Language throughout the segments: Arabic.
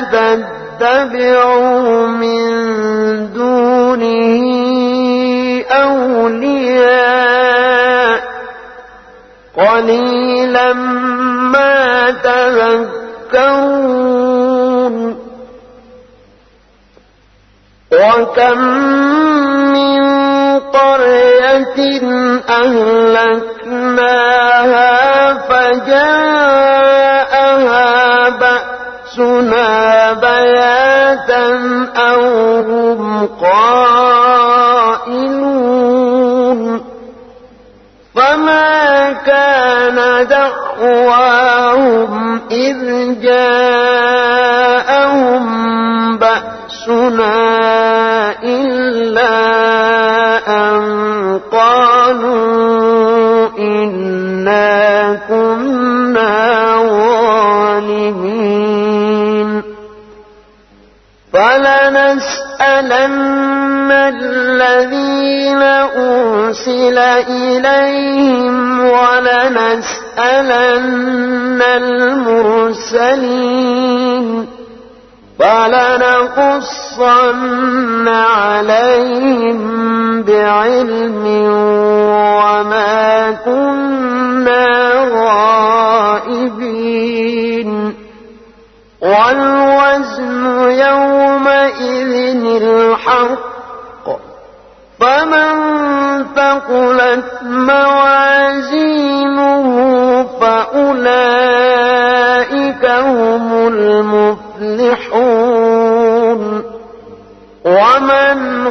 تتبعوا من دونه أولياء. قليلا ما تذكرون. وكم من قرية أهلكناها فجاءها قائلون فما كان دعواهم إذ جاءهم بأسنا إلا فلنسألن الذين أرسل إليهم ولنسألن المرسلين فلنقصن عليهم بعلم وما كنا غائبين والوزن يومئذ الحق فمن ثقلت موازينه فأولئك هم المفلحون. ومن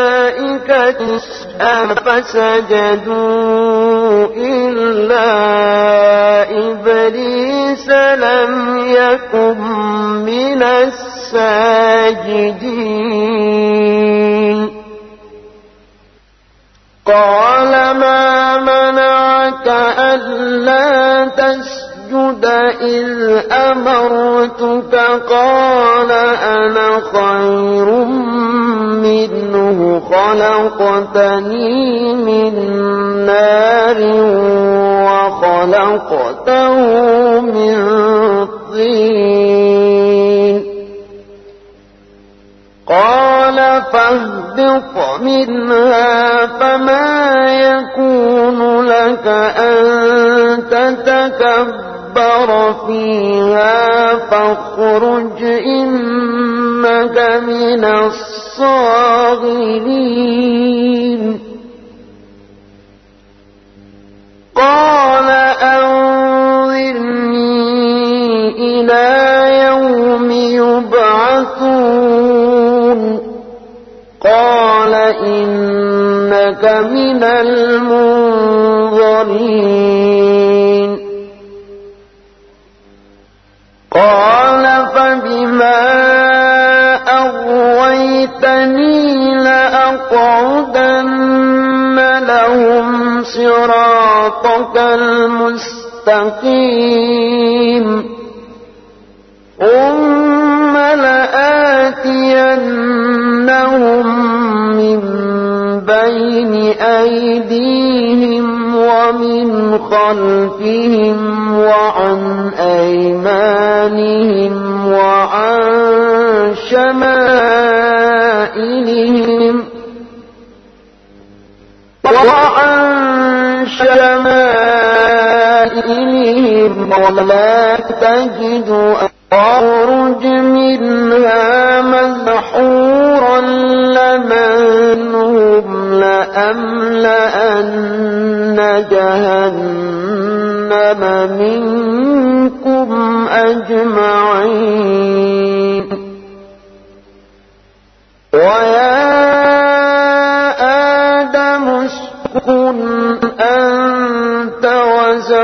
الملائكة فسجدوا إلا إبليس لم يكن من الساجدين. قال ما منعك ألا تسجد إذ أمرتك؟ قال أنا خير منه خلقتني من نار وخلقته من طين قال فاهبط منها فما يكون لك أن تتكبر فيها فاخرج إنك من الصاغرين. قال أنظرني إلى يوم يبعثون. قال إنك من صراطك المستقيم. ثم لآتينهم من بين أيديهم ومن خلفهم وعن أيمانهم وعن شمائلهم ولا تجد أخرج منها مدحورا لمنهم لأملأن جهنم منكم أجمعين.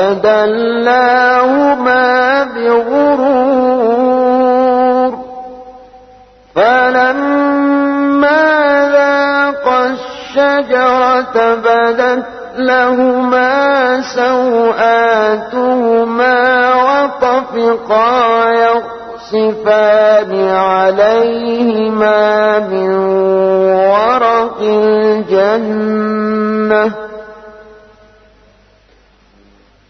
فدلاهما بغرور فلما ذاق الشجرة بدت لهما سوآتهما وطفقا يخصفان عليهما من ورق الجنة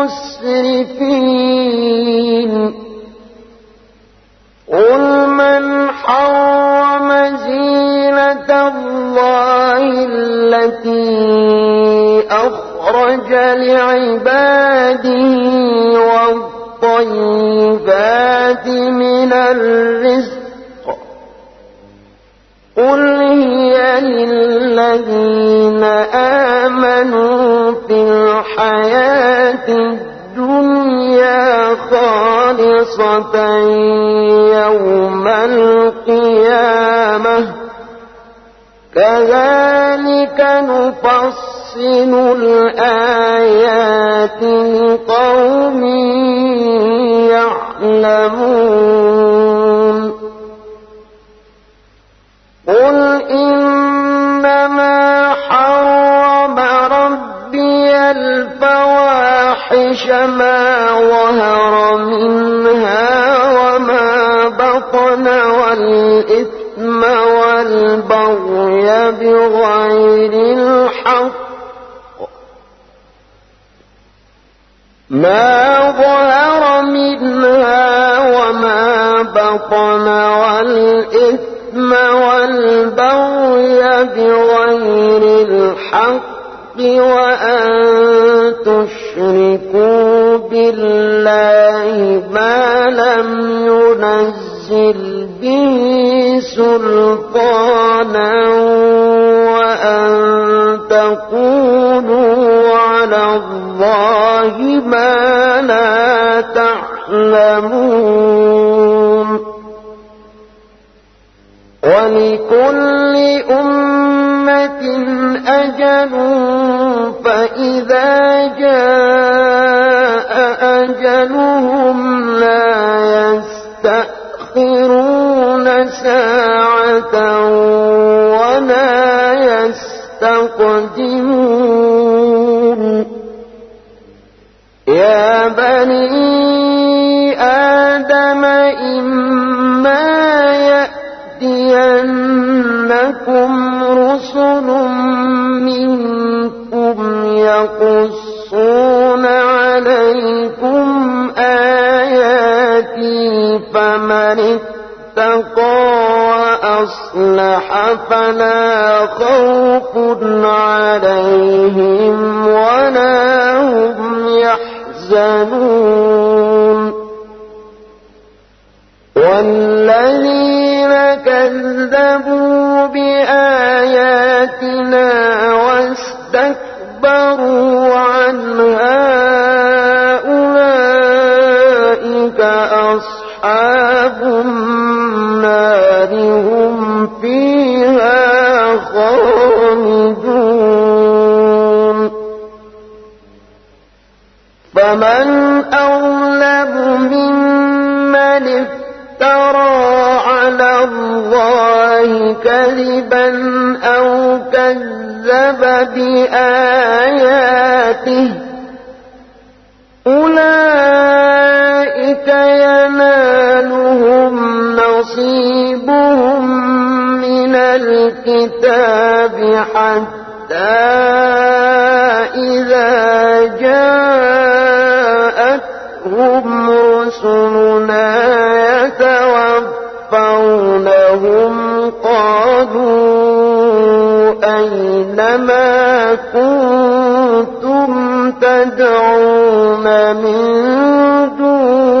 المسرفين الله كذبا أو كذب بآياته. أولئك ينالهم نصيبهم من الكتاب حتى إذا جاءتهم رسلنا يتوفونهم قالوا أين ما كنتم تدعون من دون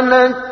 أختها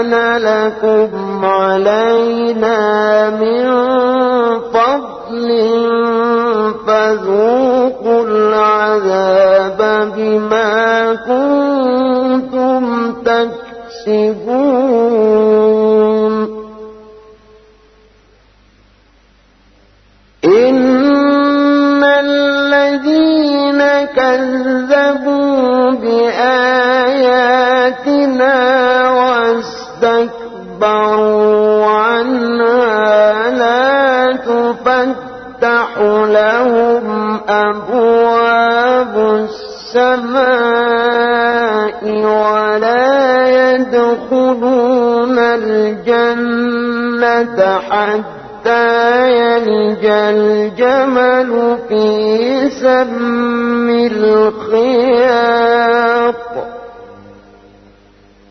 كان لكم علينا من فضل فذوقوا العذاب بما كنتم تكسبون. اسْتَكْبَرُوا عَنْهَا لَا تُفَتَّحُ لَهُمْ أَبْوَابُ السَّمَاءِ وَلَا يَدْخُلُونَ الْجَنَّةَ حَتَّىٰ يَلِجَ الْجَمَلُ فِي سَمِّ الْخِيَاطِ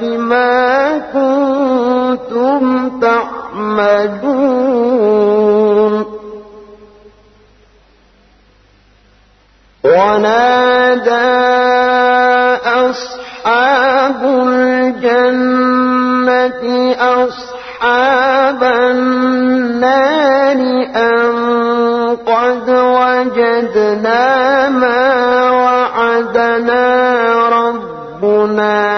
بما كنتم تعملون. ونادى أصحاب الجنة أصحاب النار أن قد وجدنا ما وعدنا ربنا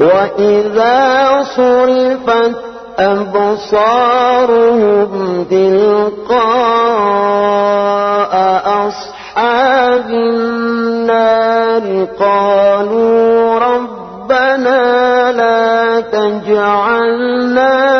وإذا صرفت أبصارهم تلقاء أصحاب النار قالوا ربنا لا تجعلنا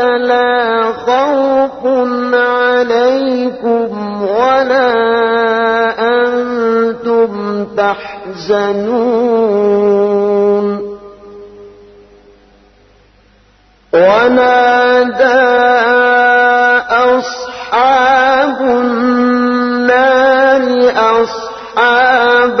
لا خوف عليكم ولا أنتم تحزنون. ونادى أصحاب النار أصحاب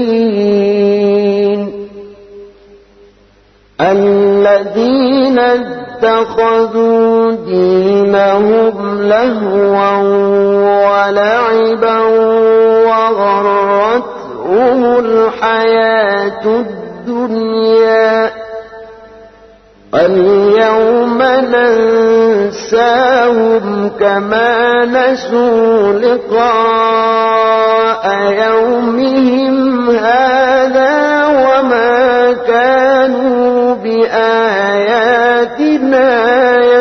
الذين اتخذوا دينهم لهوا ولعبا وغرتهم الحياة الدنيا. اليوم ننساهم كما نسوا لقاء يومهم هذا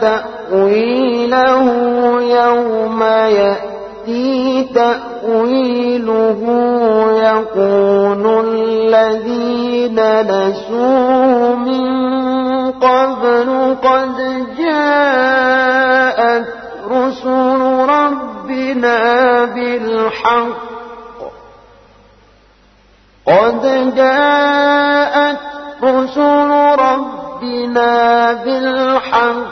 تأويله يوم يأتي تأويله يقول الذين نسوا من قبل قد جاءت رسل ربنا بالحق قد جاءت رسل ربنا بالحق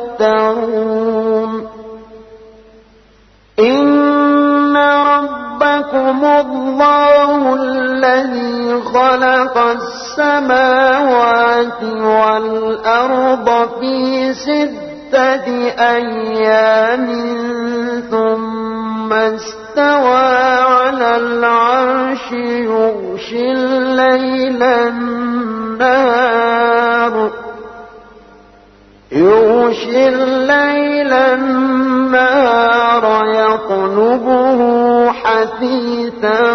يفترون إن ربكم الله الذي خلق السماوات والأرض في ستة أيام ثم استوى على العرش يغشي الليل النهار. الليل النهار يطلبه حثيثا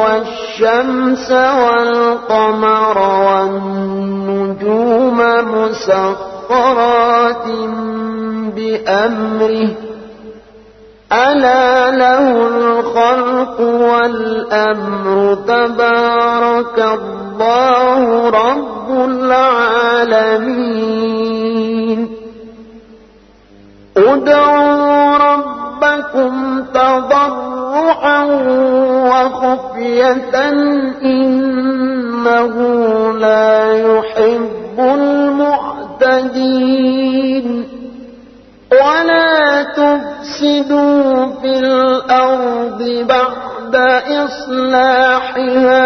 والشمس والقمر والنجوم مسخرات بأمره ألا له الخلق والأمر تبارك الله رب العالمين ادعوا ربكم تضرعا وخفية إن إنه لا يحب المعتدين ولا تفسدوا في الأرض بعد إصلاحها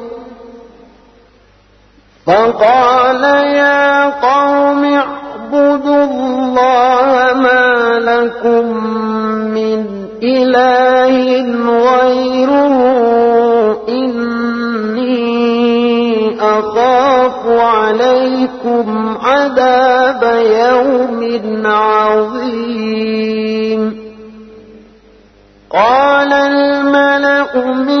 فقال يا قوم اعبدوا الله ما لكم من إله غيره إني أخاف عليكم عذاب يوم عظيم. قال الملأ من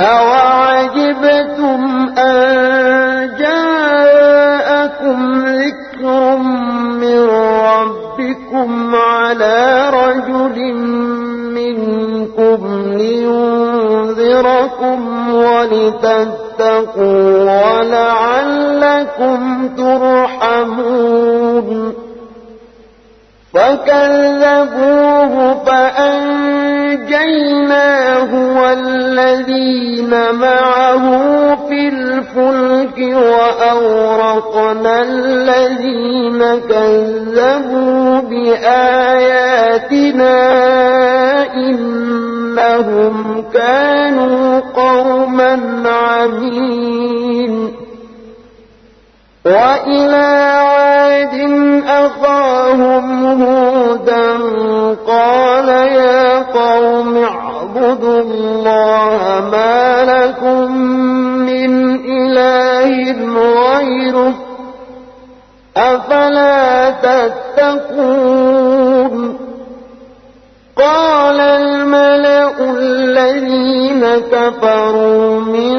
أوعجبتم أن جاءكم ذكر من ربكم على رجل منكم لينذركم ولتتقوا ولعلكم ترحمون فكذبوه فأنجيناه والذين معه في الفلك وأورقنا الذين كذبوا بآياتنا إنهم كانوا قوما عمين وإلى عاد أخاهم هودا قال يا قوم اعبدوا الله ما لكم من إله غيره أفلا تتقون قال الملأ الذين كفروا من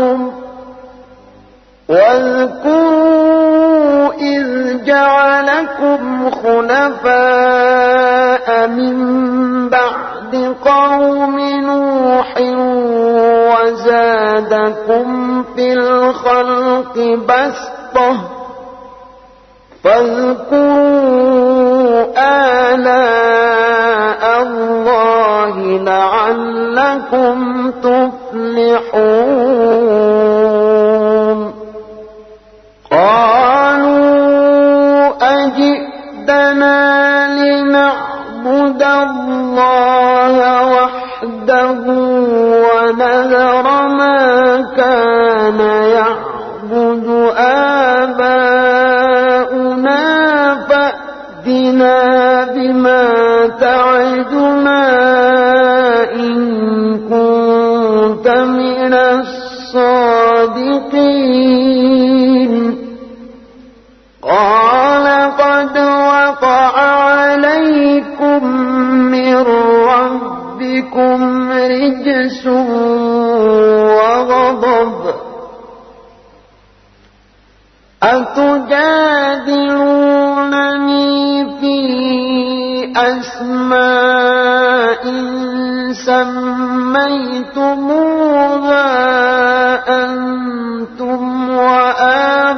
لينذركم واذكروا إذ جعلكم خلفاء من بعد قوم نوح وزادكم في الخلق بسطة فاذكروا آلاء الله لعلكم تفلحون ربكم رجس وغضب. أتجادلونني في أسماء سميتموها أنتم وآباؤكم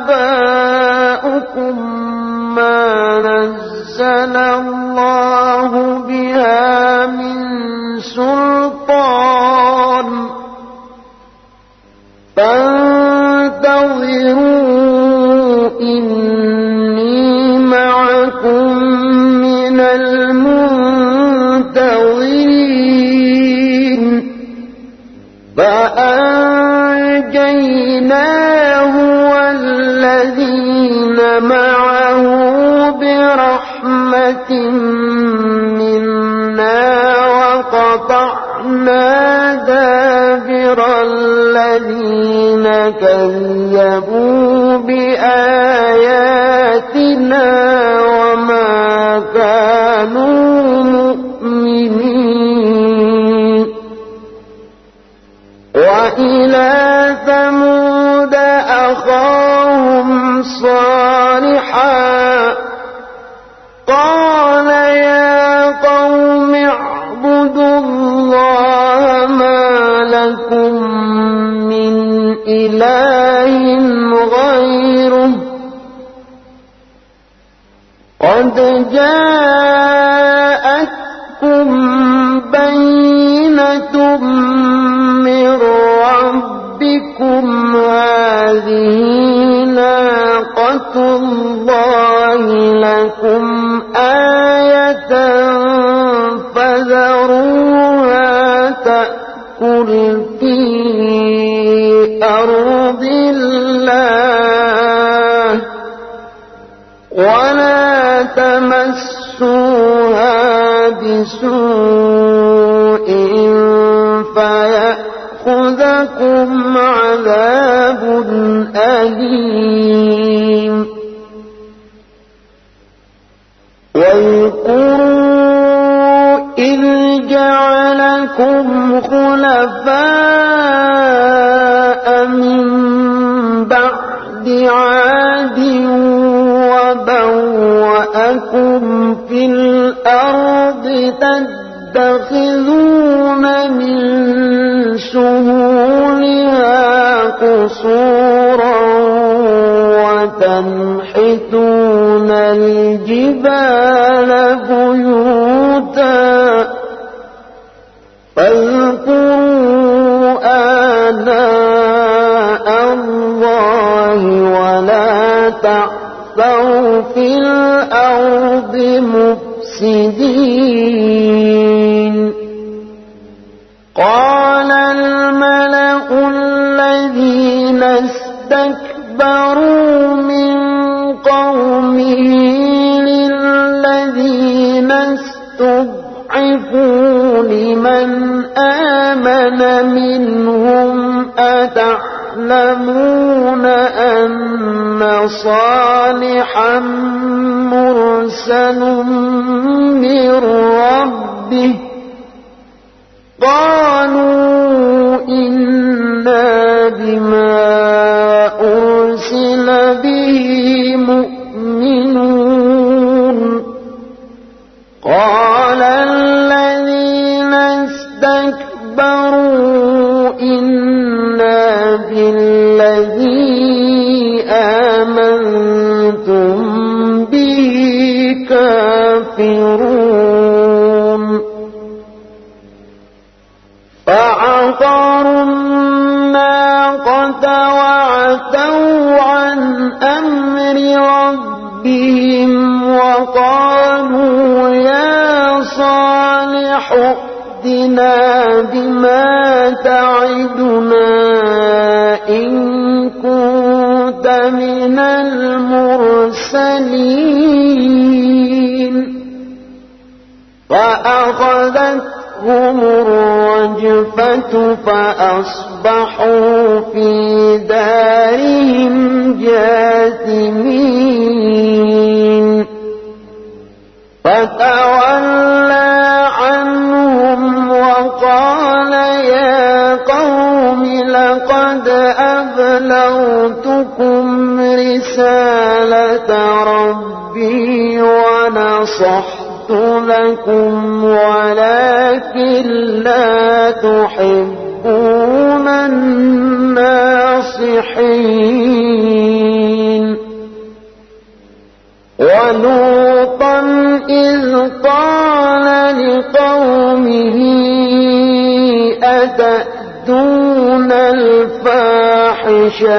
والذين معه برحمة منا وقطعنا دابر الذين كذبوا بآياتنا وما كانوا مؤمنين. وإلى ثمود صالحا قال يا قوم اعبدوا الله ما لكم من إله غيره قد جاءتكم لكم آية فذروها تأكل في أرض الله ولا تمسوها بسوء فيأخذكم عذاب أليم. خلفاء من بعد عاد وبوأكم في الأرض تتخذون من سهولها قصورا وتنحتون الجبال بيوتا فاذكروا ولا تعثوا في الأرض مفسدين. قال الملأ الذين استكبروا من قومه للذين استضعفوا لمن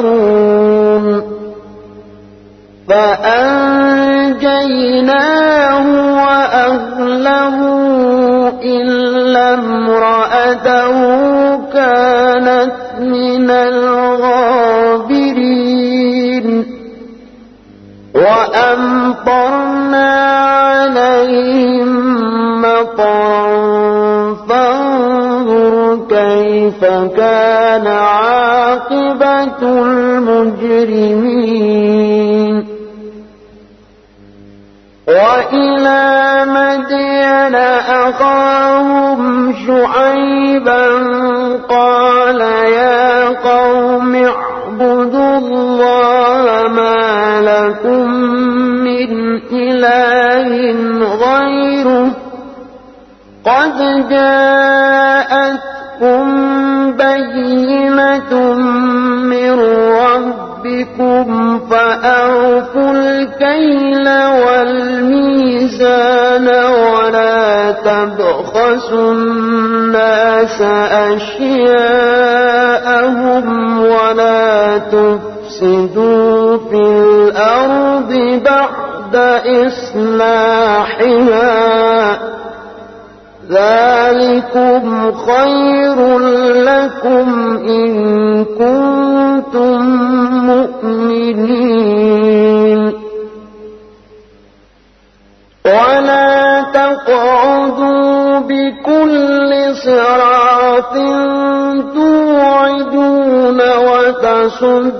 يتطهرون فأنجيناه وأهله إلا امرأته الشيء صب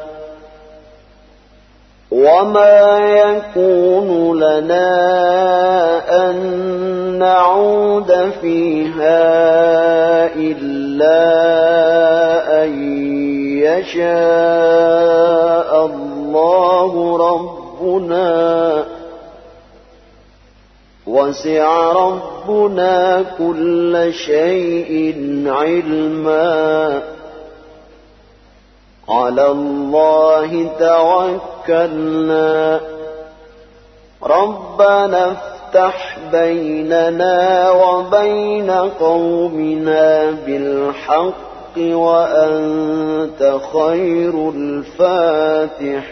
وما يكون لنا أن نعود فيها إلا أن يشاء الله ربنا وسع ربنا كل شيء علما على الله توكلنا. ربنا افتح بيننا وبين قومنا بالحق وأنت خير الفاتحين.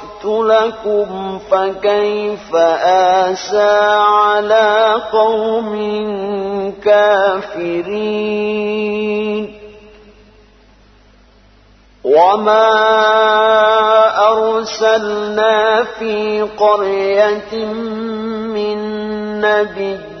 لكم فكيف آسى على قوم كافرين وما أرسلنا في قرية من نبي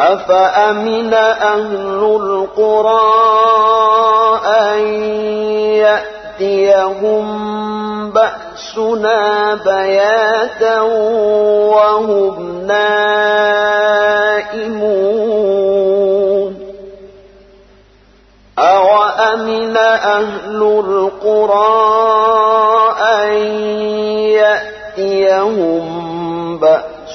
أفأمن أهل القرى أن يأتيهم بأسنا بياتا وهم نائمون؟ أوأمن أهل القرى أن يأتيهم بأسنا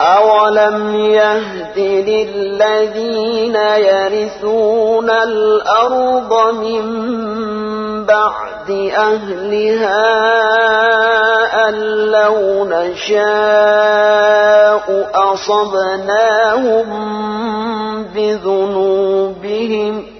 أولم يهد للذين يرثون الأرض من بعد أهلها أن لو نشاء أصبناهم بذنوبهم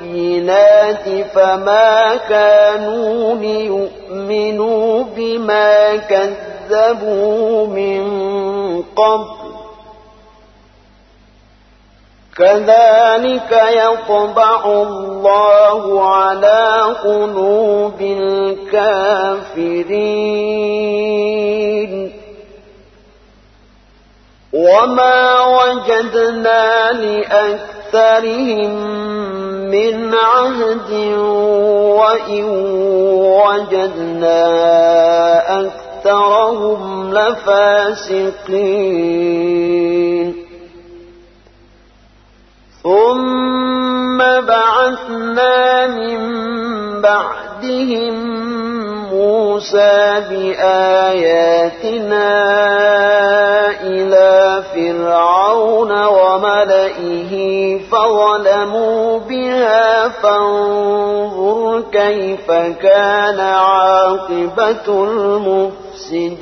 البينات فما كانوا ليؤمنوا بما كذبوا من قبل. كذلك يطبع الله على قلوب الكافرين. وما وجدنا لأكثرهم من عهد وإن وجدنا أكثرهم لفاسقين. ثم بعثنا من بعدهم موسى بآياتنا إلى فرعون وملئه فظلموا بها فانظر كيف كان عاقبة المفسدين.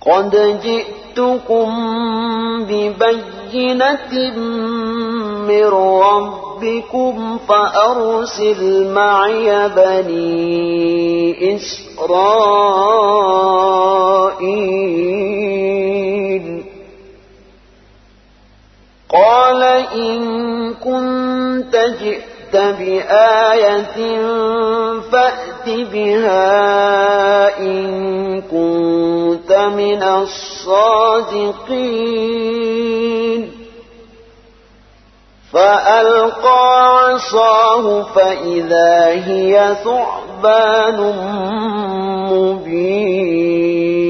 قد جئتكم ببينة من رب ربكم فأرسل معي بني إسرائيل. قال إن كنت جئت بآية فأت بها إن كنت من الصادقين. فألقى عصاه فإذا هي ثعبان مبين.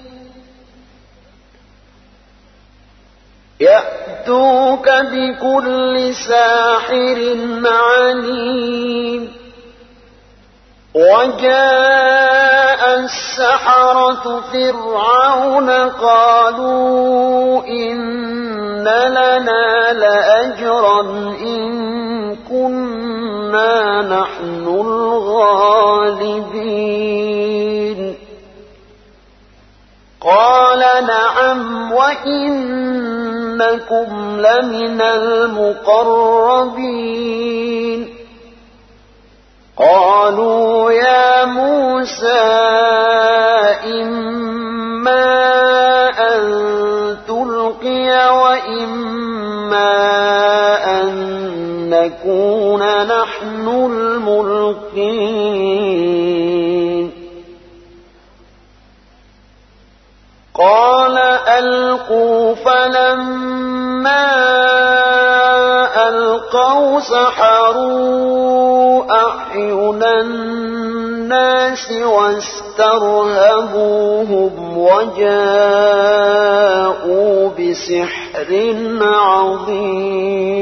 يأتوك بكل ساحر عليم. وجاء السحرة فرعون قالوا إن لنا لأجرا إن كنا نحن الغالبين. قال نعم وإنكم لمن المقربين. قالوا يا موسى إما أن تلقي وإما أن نكون نحن الملقين. قال ألقوا فلما ألقوا سحروا أعين الناس واسترهبوهم وجاءوا بسحر عظيم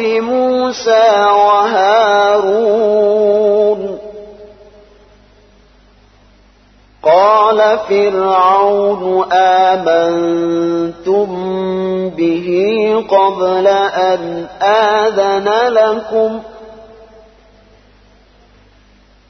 موسى وهارون قال فرعون آمنتم به قبل أن آذن لكم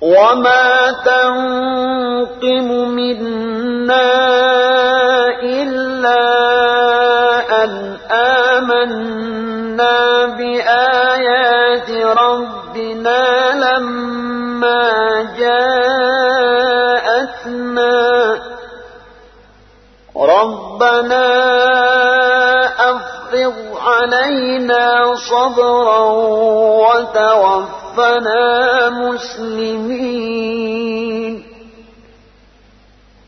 وما تنقم منا إلا أن آمنا بآيات ربنا لما جاءتنا ربنا أفرض علينا صبرا وتوفى توفنا مسلمين.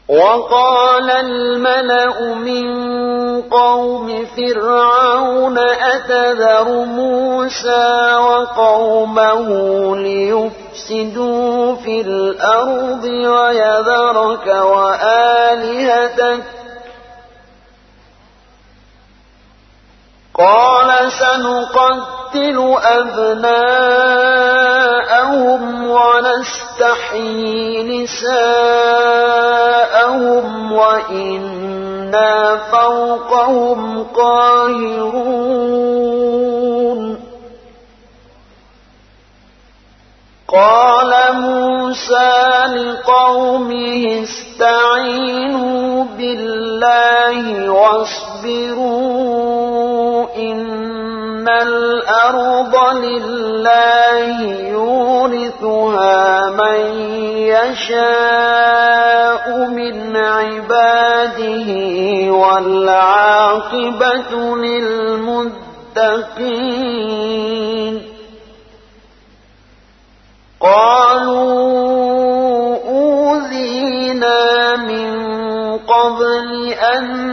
وقال الملأ من قوم فرعون أتذر موسى وقومه ليفسدوا في الأرض ويذرك وآلهتك. قال سنقتل أبناءهم ونستحيي نساءهم وإنا فوقهم قاهرون. قال موسى لقومه استعينوا بالله واصبروا إن الأرض لله يورثها من يشاء من عباده والعاقبة للمتقين قالوا أوذينا من قبل أن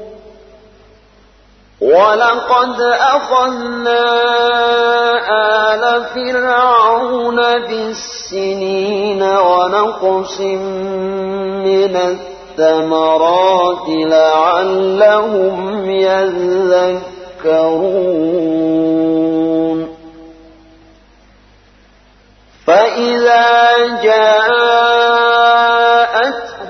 ولقد أخذنا آل فرعون بالسنين ونقص من الثمرات لعلهم يذكرون فإذا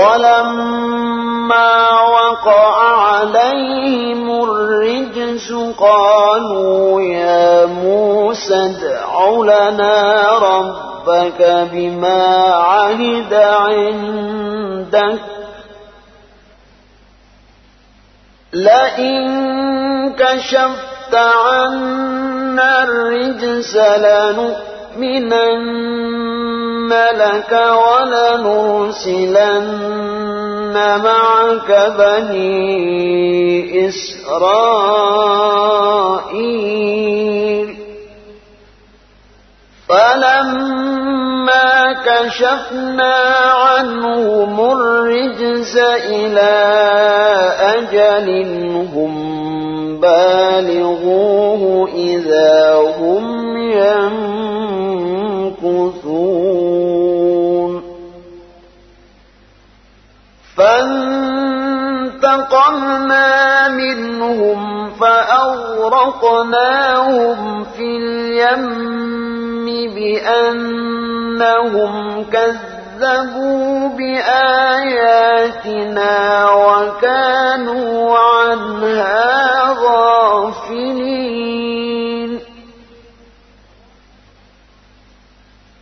ولما وقع عليهم الرجس قالوا يا موسى ادع لنا ربك بما عهد عندك. لئن كشفت عنا الرجس لنؤمنن لك ولنرسلن معك بني إسرائيل. فلما كشفنا عنهم الرجز إلى أجل هم بالغوه إذا هم ينكثون. فانتقمنا منهم فأغرقناهم في اليم بأنهم كذبوا بآياتنا وكانوا عنها غافلين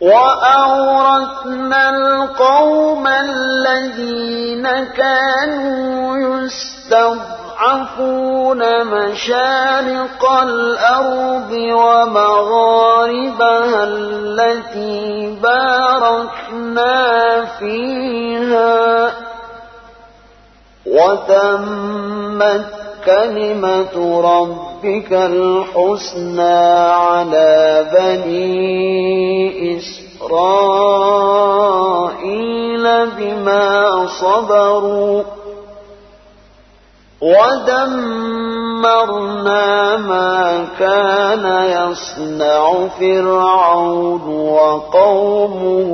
وأورثنا القوم الذين كانوا يستضعفون مشارق الأرض ومغاربها التي باركنا فيها. وتمت كلمة ربك الحسنى على بني إسرائيل بما صبروا. ودمرنا ما كان يصنع فرعون وقومه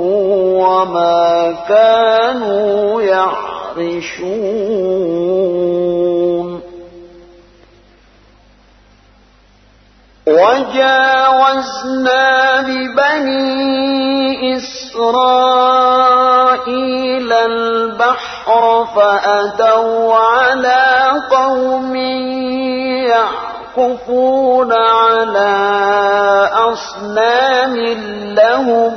وما كانوا يعرشون وجاوزنا ببني إسرائيل البحر فأتوا على قوم يعكفون على أصنام لهم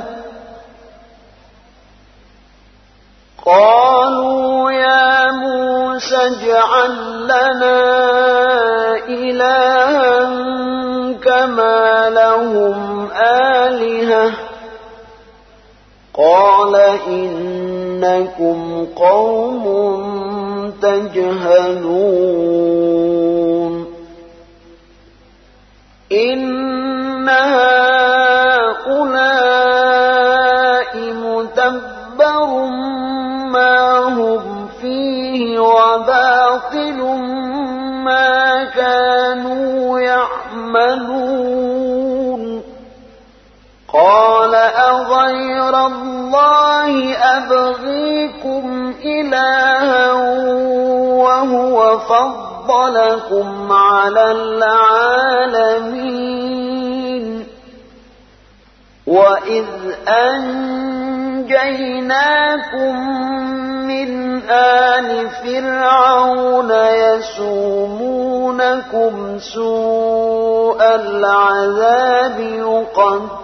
قالوا يا موسى اجعل لنا إلها كما لهم إنكم قوم تجهلون فضلكم على العالمين. وإذ أنجيناكم من آل فرعون يسومونكم سوء العذاب يقتلون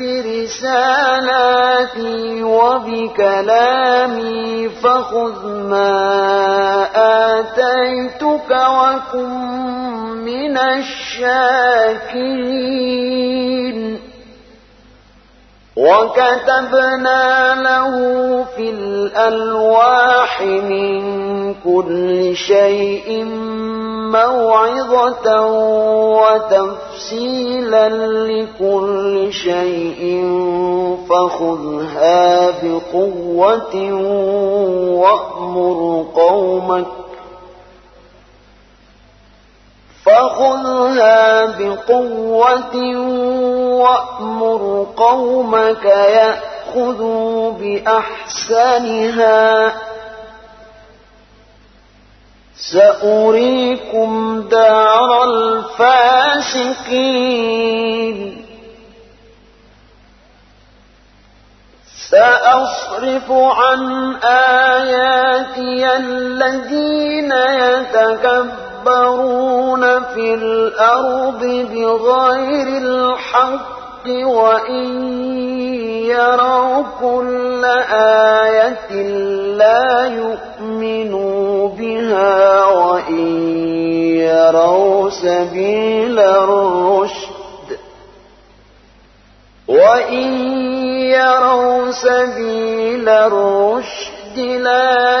برسالاتي وبكلامي فخذ ما آتيتك وكن من الشاكرين. وكتبنا له في الألواح من كل شيء موعظة وتفصيلا لكل شيء فخذها بقوة وأمر قومك فخذها بقوة وأمر قومك يأخذوا بأحسنها سأريكم دار الفاسقين. سأصرف عن آياتي الذين يتكبرون في الأرض بغير الحق. وإن يروا كل آية لا يؤمنوا بها وإن يروا سبيل الرشد وإن يروا سبيل الرشد لا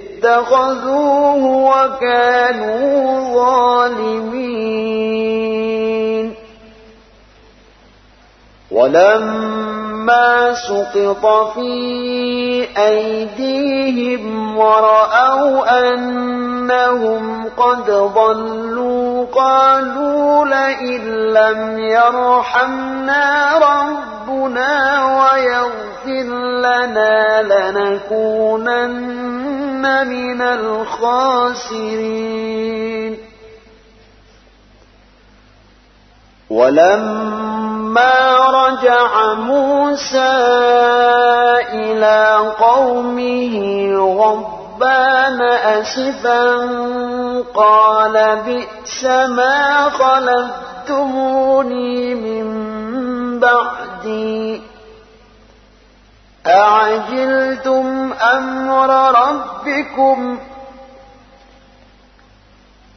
اتخذوه وكانوا ظالمين. ولما سقط في أيديهم ورأوا أنهم قد ضلوا قالوا لئن لم يرحمنا ربنا ويغفر لنا لنكونن من الخاسرين. ولما رجع موسى إلى قومه غضبان أسفا قال بئس ما خلفتموني من بعدي. أعجلتم أمر ربكم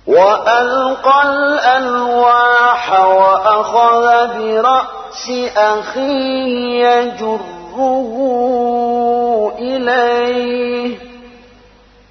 وألقى الألواح وأخذ برأس أخيه يجره إليه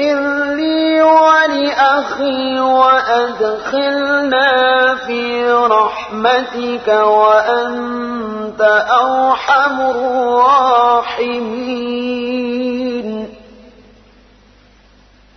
اغفر لي ولأخي وأدخلنا في رحمتك وأنت أرحم الراحمين.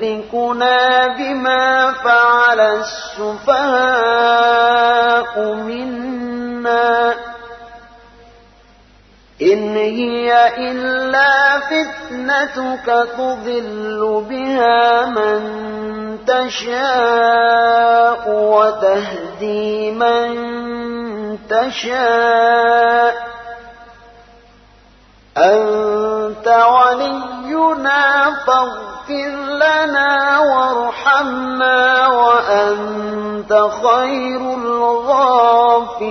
أتهلكنا بما فعل السفهاء منا إن هي إلا فتنتك تضل بها من تشاء وتهدي من تشاء أنت ولينا فاغفر لنا وارحمنا وأنت خير الغافرين.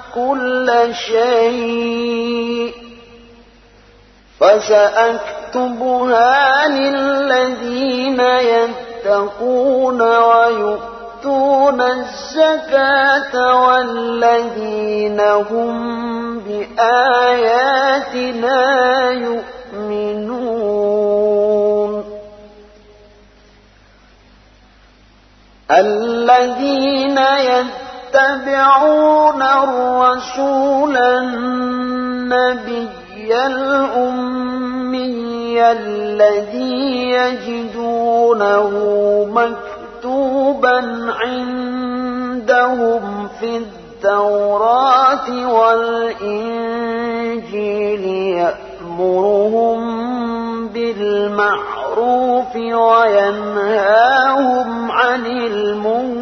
كل شيء فسأكتبها للذين يتقون ويؤتون الزكاة والذين هم بآياتنا يؤمنون. الذين يتقون يتبعون الرسول النبي الأمي الذي يجدونه مكتوبا عندهم في التوراة والإنجيل يأمرهم بالمعروف وينهاهم عن المنكر.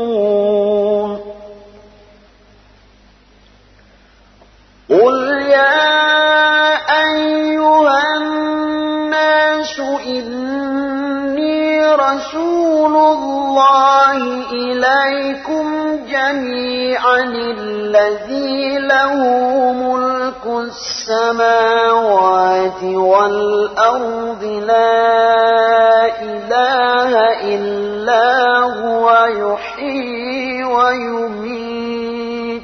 إليكم جميعا الذي له ملك السماوات والأرض. لا إله إلا هو يحيي ويميت.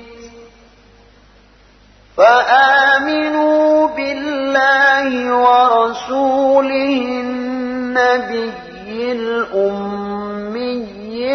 فآمنوا بالله ورسوله النبي الأمي.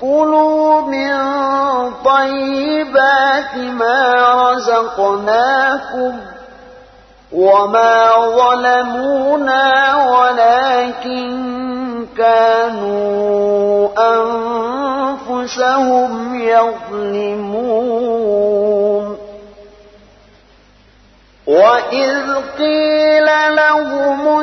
كلوا من طيبات ما رزقناكم وما ظلمونا ولكن كانوا أنفسهم يظلمون. وإذ قيل لهم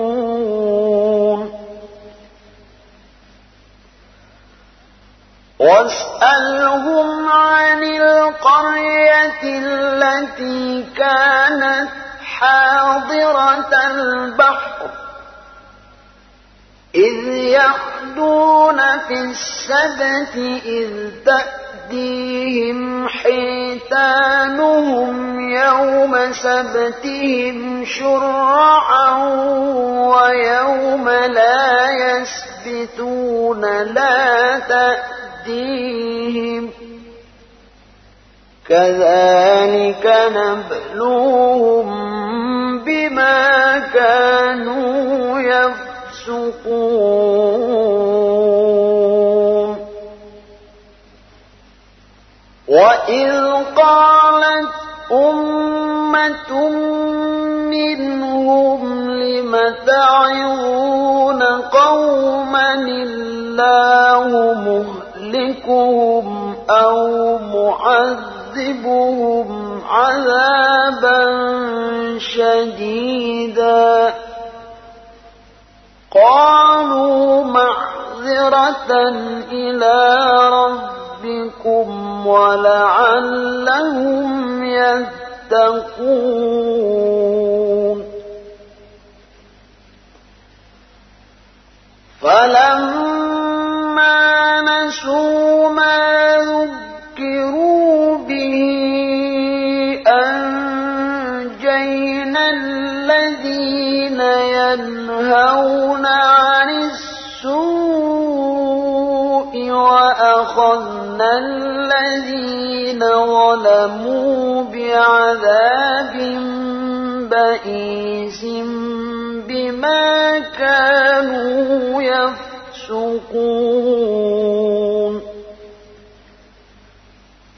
واسألهم عن القرية التي كانت حاضرة البحر إذ يحدون في السبت إذ تأتيهم حيتانهم يوم سبتهم شرعا ويوم لا يسبتون لا تأتيهم كذلك نبلوهم بما كانوا يفسقون. وإذ قالت أمة منهم لم تعظون قوما الله مهلكهم أو معذبهم عذابا شديدا قالوا معذرة إلى ربكم ولعلهم يتقون فلما نسوا ما ذكروا به أنجينا الذين ينهون عن السوء وأخذنا الذين ظلموا بعذاب بئيس بما كانوا يفسقون.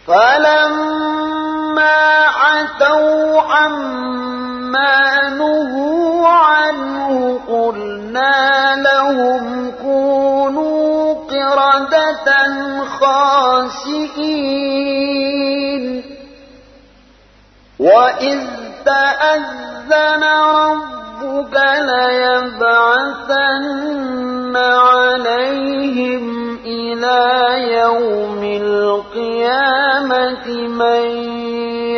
فلما عتوا عما نهوا عنه قلنا لهم كونوا قردة خاسئين. وإذ تأذن ربك ليبعثن عليهم إلى يوم القيامة من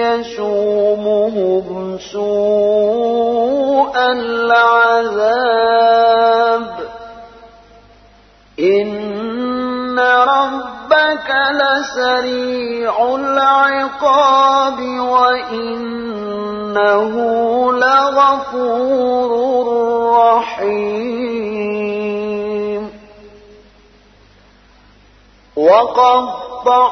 يسومهم سوء العذاب. إن ربك لسريع العقاب وإنه لغفور رحيم وقطعناهم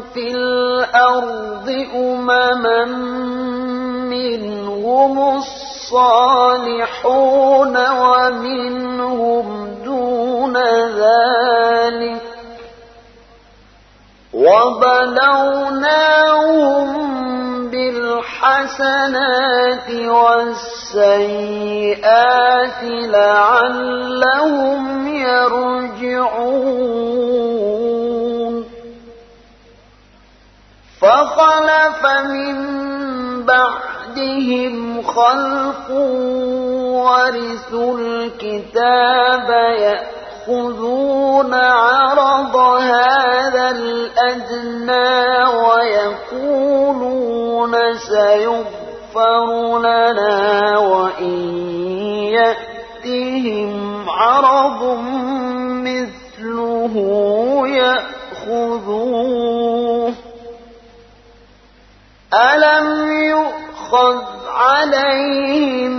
في الأرض أمما منهم الصالحون ومنهم دون ذلك وبلوناهم بالحسنات والسيئات لعلهم يرجعون. فخلف من بعدهم خلف ورثوا الكتاب يأخذون عرض هذا الأدنى ويقولون سيغفر لنا وإن يأتهم عرض مثله يأخذوه. ألم يؤخذ عليهم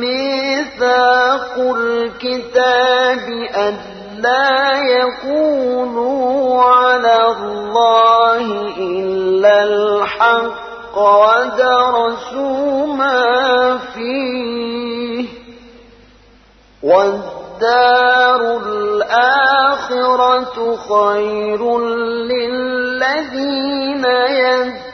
ميثاق الكتاب أن لا يقولوا على الله إلا الحق ودرسوا ما فيه والدار الآخرة خير للذين يتقون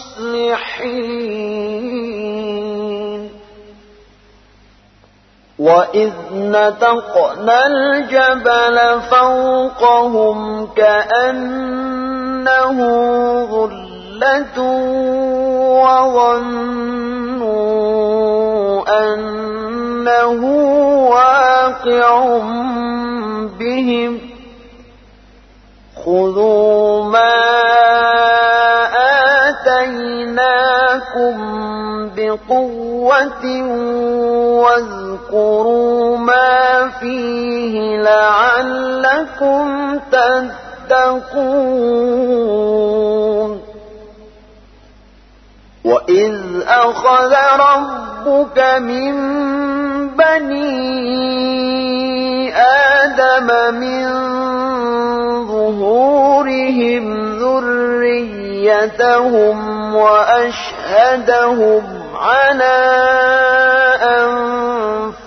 المصلحين وإذ نتقنا الجبل فوقهم كأنه ظلة وظنوا أنه واقع بهم. خذوا ما آتيناكم بقوة واذكروا ما فيه لعلكم تتقون وإذ أخذ ربك من بني آدم من ظهورهم ذريتهم وأشهدهم على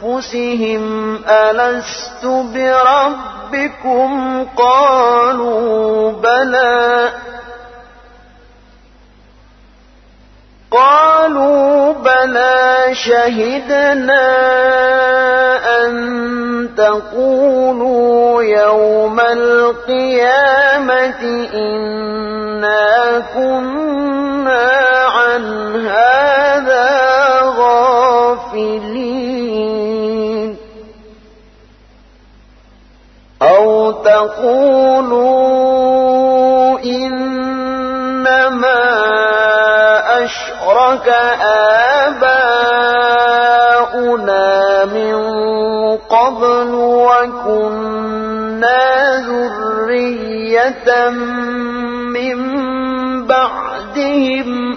أنفسهم ألست بربكم قالوا بلى قالوا بلى شهدنا أن تقولوا يوم القيامة إنا كنا عن هذا غافلين أو تقولوا إنما أشرك آباؤنا من قبل وكنا ذرية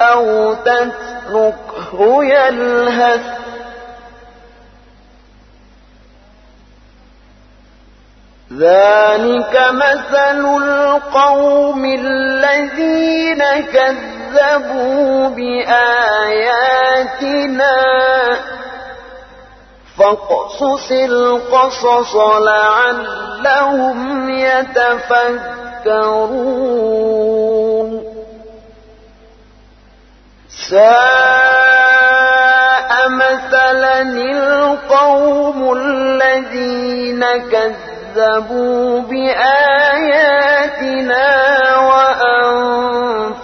أو تتركه يلهث. ذلك مثل القوم الذين كذبوا بآياتنا. فاقصص القصص لعلهم يتفكرون. ساء مثلا القوم الذين كذبوا بآياتنا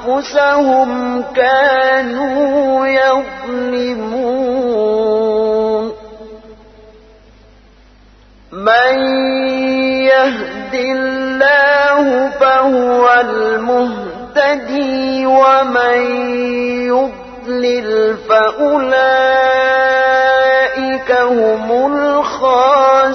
وأنفسهم كانوا يظلمون. من يهد الله فهو المهتدي ومن يضلل فأولئك هم الخاسرون.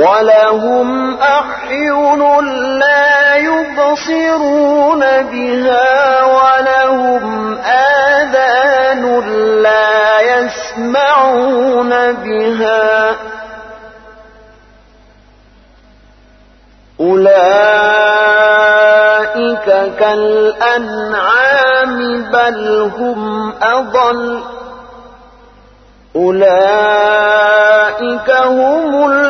ولهم أعين لا يبصرون بها ولهم آذان لا يسمعون بها أولئك كالأنعام بل هم أضل أولئك هم الغافلون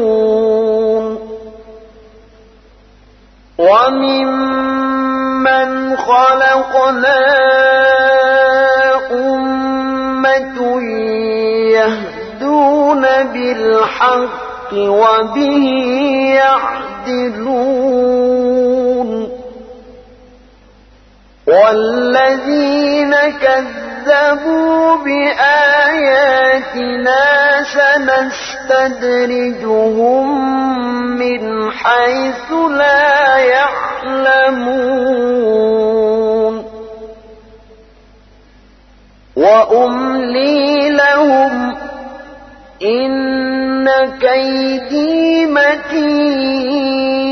وممن خلقنا أمة يهدون بالحق وبه يعدلون والذين كذبوا بآياتنا سنستدرجهم من حيث لا يعلمون. وأملي لهم إن كيدي متين.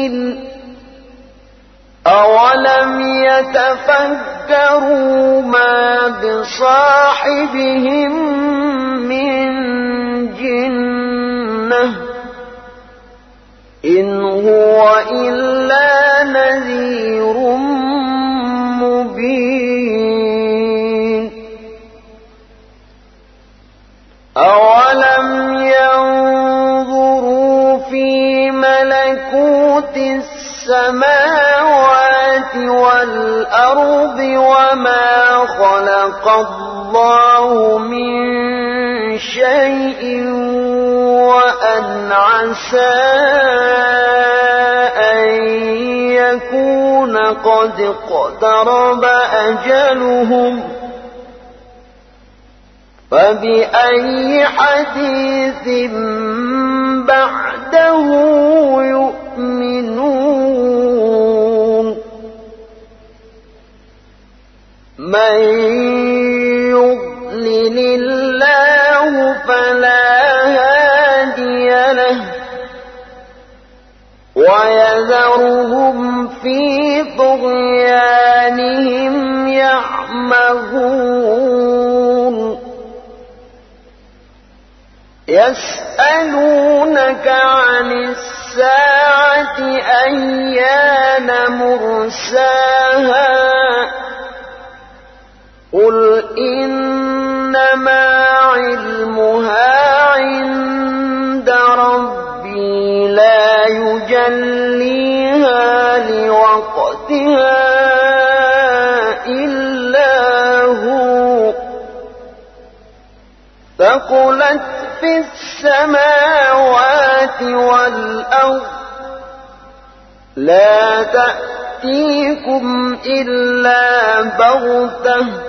أولم يتفكروا ما بصاحبهم من جنة إن هو إلا نذير مبين أولم ينظروا في ملكوت السماوات والأرض وما خلق الله من شيء وأن عسى أن يكون قد اقترب أجلهم فبأي حديث بعده يؤمنون من يضلل الله فلا هادي له ويذرهم في طغيانهم يعمهون يسألونك عن الساعة أيان مرساها قل إنما علمها عند ربي لا يجليها لوقتها إلا هو ثقلت في السماوات والأرض لا تأتيكم إلا بغتة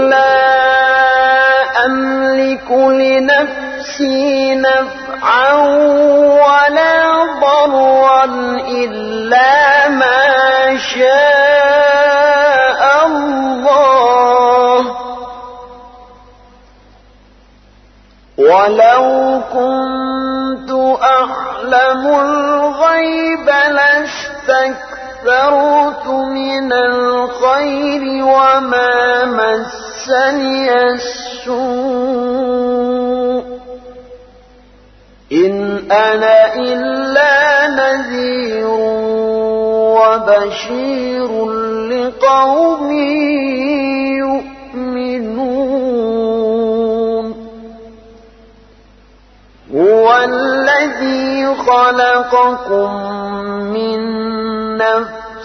لنفسي نفعا ولا ضرا إلا ما شاء الله. ولو كنت أعلم الغيب لاستكثرت من الخير وما مسني السوء إن أنا إلا نذير وبشير لقوم يؤمنون. هو الذي خلقكم من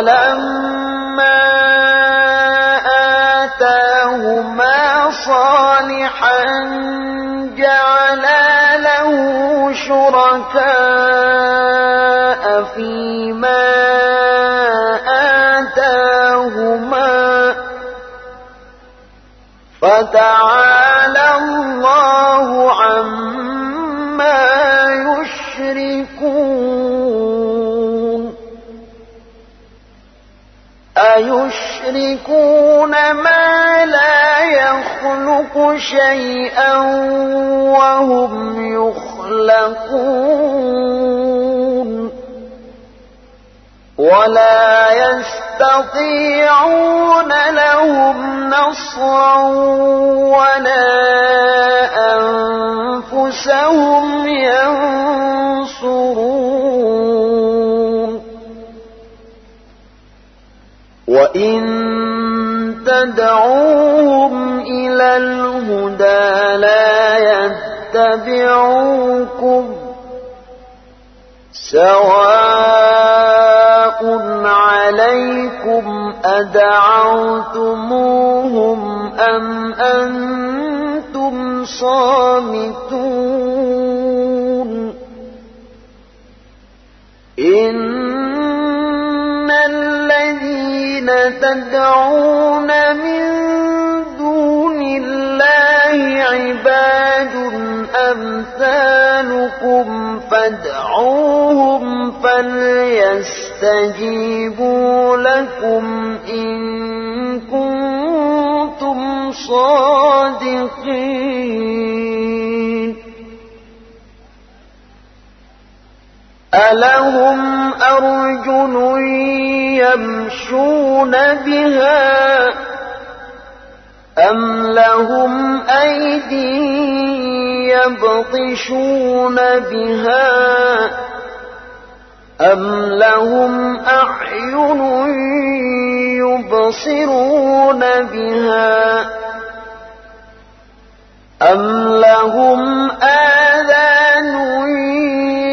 فلما آتاهما صالحا جعلا له شركاء فيما آتاهما فتعالى شيئا وهم يخلقون ولا يستطيعون لهم نصرا ولا أنفسهم ينصرون. وإن تدعوهم يتبعوكم سواء عليكم أدعوتموهم أم أنتم صامتون إن الذين تدعون أمثالكم فادعوهم فليستجيبوا لكم إن كنتم صادقين. ألهم أرجل يمشون بها أم لهم أيدي يبطشون بها أم لهم أعين يبصرون بها أم لهم آذان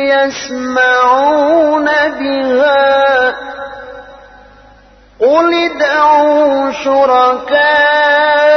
يسمعون بها قل ادعوا شركاءكم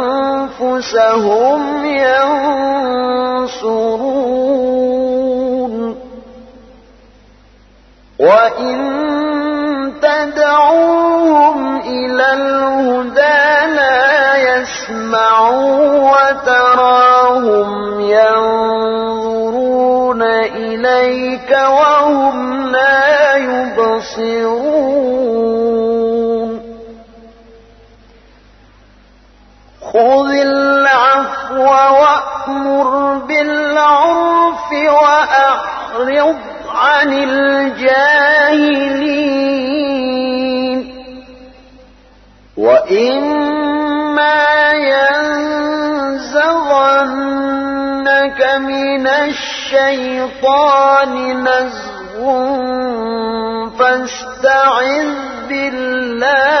ينصرون. وإن تدعوهم إلى الهدى لا يسمعوا وتراهم ينظرون إليك وهم لا يبصرون. خذ وأعرض عن الجاهلين. وإما ينزغنك من الشيطان نزغ فاستعذ بالله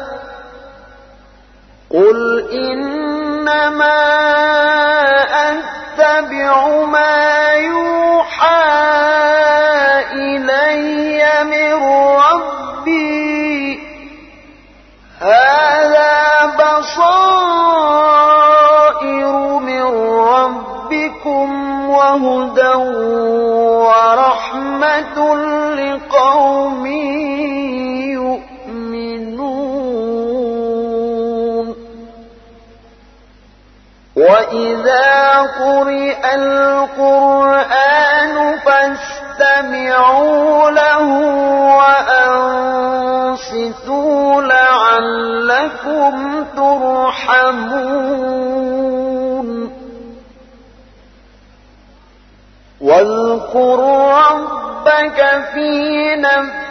قل إنما أتبع ما يوحى وإذا قرئ القرآن فاستمعوا له وأنصتوا لعلكم ترحمون واذكر ربك في نفسك